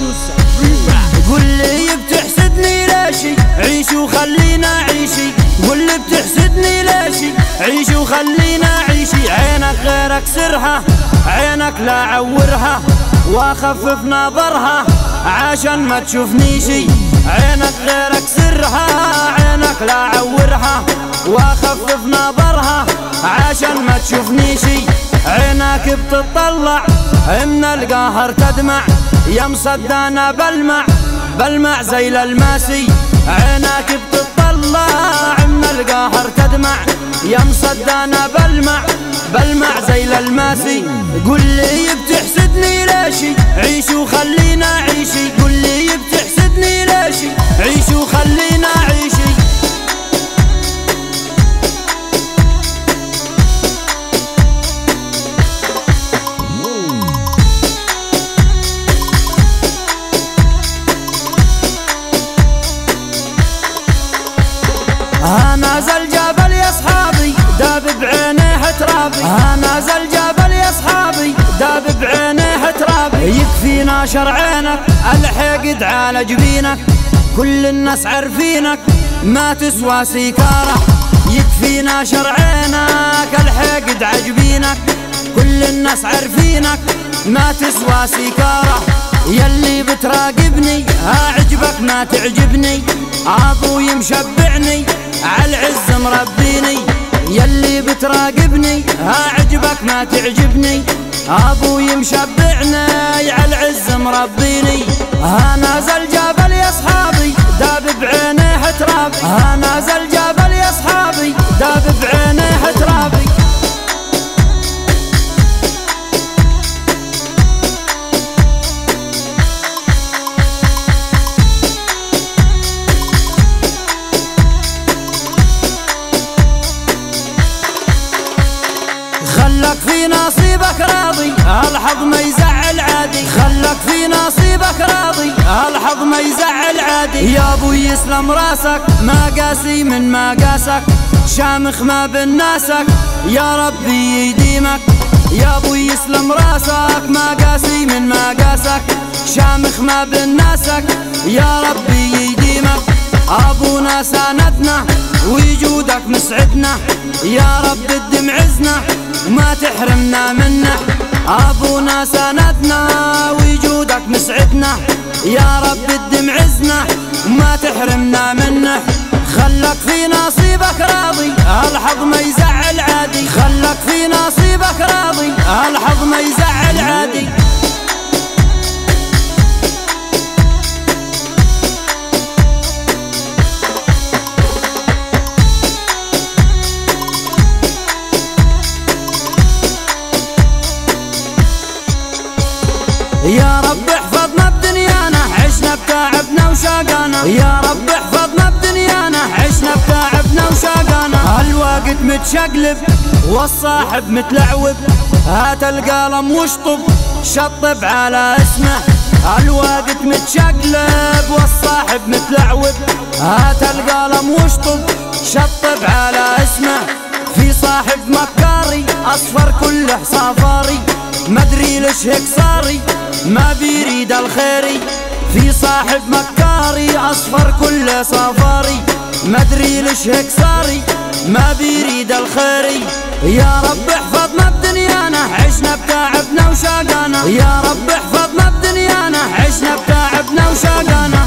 نوسة قول لي بتحسدني ليشي عيش وخلينا عيشي. قول لي بتحسدني ليشي عيش وخلينا عيشي. عينك غيرك سرها عينك لا عورها. وأخفف نظرها عشان ما تشوفني شي عينك غيرك سرها عينك لا عورها. وأخفف نظرها عشان ما تشوفني شي عينك بتطلع من القهر تدمع. يا مصدانا بلمع بلمع زي الماسي. عينك بتطلع من القهر تدمع. يا مصدانا بلمع بلمع زي الماسي. قول لي بتحسدني ليشي عيش ترابي يكفينا شرعينك الحقد على جبينك كل الناس عارفينك ما تسوى سيكارة. يكفينا شرعينك الحقد عجبينك كل الناس عارفينك ما تسوى سيكارة. يلي بتراقبني ها عجبك ما تعجبني. أبوي مشبعني عالعز مربيني. يلي بتراقبني ها عجبك ما تعجبني. أبوي مشبعني عالعز مربيني ها نازل جبل يا اصحابي داب بعينيه تراب ها نازل جبل يا اصحابي داب بعينيه ترابي. نصيبك راضي الحظ ما يزعل عادي. خلك في نصيبك راضي الحظ ما يزعل عادي. يا أبوي يسلم راسك ما قاسي من ما قاسك. شامخ ما بين ناسك يا ربي يديمك. يا أبوي يسلم راسك ما قاسي من ما قاسك. شامخ ما بين ناسك يا ربي أبونا ساندنا وجودك مسعدنا. يا رب الدم عزنا وما تحرمنا منه. أبونا ساندنا وجودك مسعدنا. يا رب الدم عزنا وما تحرمنا منه. خلك في نصيبك راضي الحظ ما يزعل عادي. خلك في نصيبك راضي الحظ ما يزعل عادي. يا رب احفظنا بدنيانا عشنا بتعبنا وشاقانا يا رب احفظنا بدنيانا عشنا بتعبنا وشاقانا الوقت متشقلب والصاحب متلعوب. هات القلم واشطب شطب على اسمه. الوقت متشقلب والصاحب متلعوب. هات القلم واشطب شطب على اسمه. في صاحب مكاري أصفر كله صفاري مدري ليش هيك صاري ما بيريد الخيري. في صاحب مكاري أصفر كله صفاري. مدري ليش هيك صاري ما بيريد الخيري. يا رب احفظنا بدنيانا عشنا بتعبنا وشاقانا. يا رب احفظنا بدنيانا عشنا بتعبنا وشاقانا.